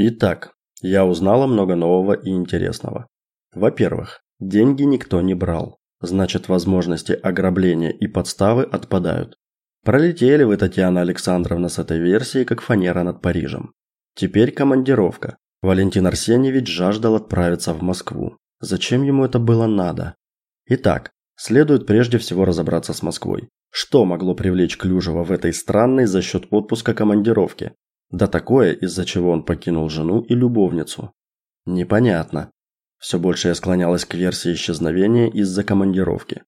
Итак, я узнала много нового и интересного. Во-первых, деньги никто не брал. Значит, возможности ограбления и подставы отпадают. Пролетели вы, Татьяна Александровна, с этой версией, как фанера над Парижем. Теперь командировка. Валентин Арсеньевич жаждал отправиться в Москву. Зачем ему это было надо? Итак, следует прежде всего разобраться с Москвой. Что могло привлечь Клюжева в этой странной за счет отпуска командировке? Да такое, из-за чего он покинул жену и любовницу. Непонятно. Все больше я склонялась к версии исчезновения из-за командировки.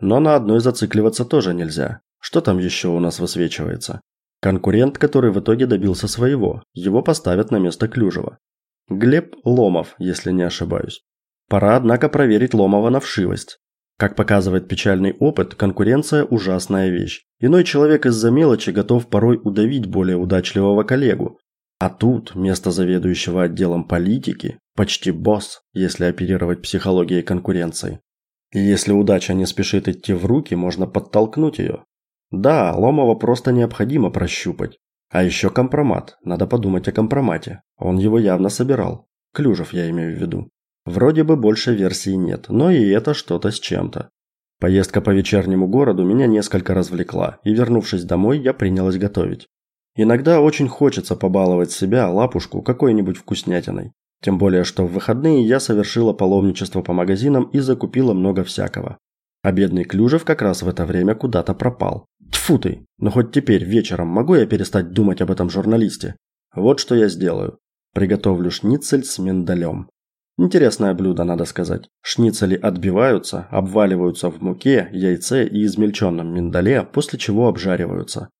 Но на одной зацикливаться тоже нельзя. Что там еще у нас высвечивается? Конкурент, который в итоге добился своего. Его поставят на место Клюжева. Глеб Ломов, если не ошибаюсь. Пора, однако, проверить Ломова на вшивость. Как показывает печальный опыт, конкуренция – ужасная вещь. Иной человек из-за мелочи готов порой удавить более удачливого коллегу. А тут место заведующего отделом политики – почти босс, если оперировать психологией конкуренции. И если удача не спешит идти в руки, можно подтолкнуть ее. Да, Ломова просто необходимо прощупать. А еще компромат. Надо подумать о компромате. Он его явно собирал. Клюжев я имею в виду. Вроде бы больше версий нет, но и это что-то с чем-то. Поездка по вечернему городу меня несколько развлекла, и вернувшись домой, я принялась готовить. Иногда очень хочется побаловать себя, лапушку, какой-нибудь вкуснятиной. Тем более, что в выходные я совершила паломничество по магазинам и закупила много всякого. А бедный Клюжев как раз в это время куда-то пропал. Тьфу ты! Но хоть теперь вечером могу я перестать думать об этом журналисте? Вот что я сделаю. Приготовлю шницель с миндалем. Интересное блюдо, надо сказать. Шницели отбиваются, обваливаются в муке, яйце и измельченном миндале, после чего обжариваются.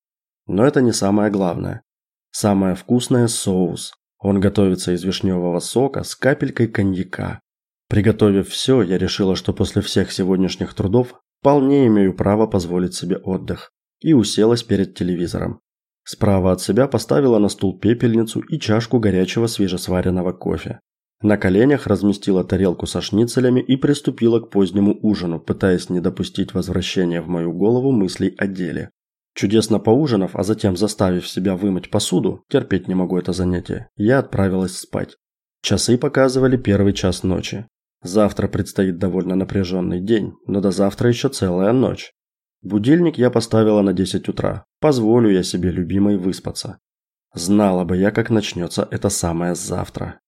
Но это не самое главное. Самое вкусное – соус. Он готовится из вишневого сока с капелькой коньяка. Приготовив все, я решила, что после всех сегодняшних трудов вполне имею право позволить себе отдых. И уселась перед телевизором. Справа от себя поставила на стул пепельницу и чашку горячего свежесваренного кофе. На коленях разместила тарелку со шницелями и приступила к позднему ужину, пытаясь не допустить возвращения в мою голову мыслей о деле. Чудесно поужинав, а затем заставив себя вымыть посуду, терпеть не могу это занятие, я отправилась спать. Часы показывали первый час ночи. Завтра предстоит довольно напряженный день, но до завтра еще целая ночь. Будильник я поставила на 10 утра. Позволю я себе любимой выспаться. Знала бы я, как начнется это самое завтра.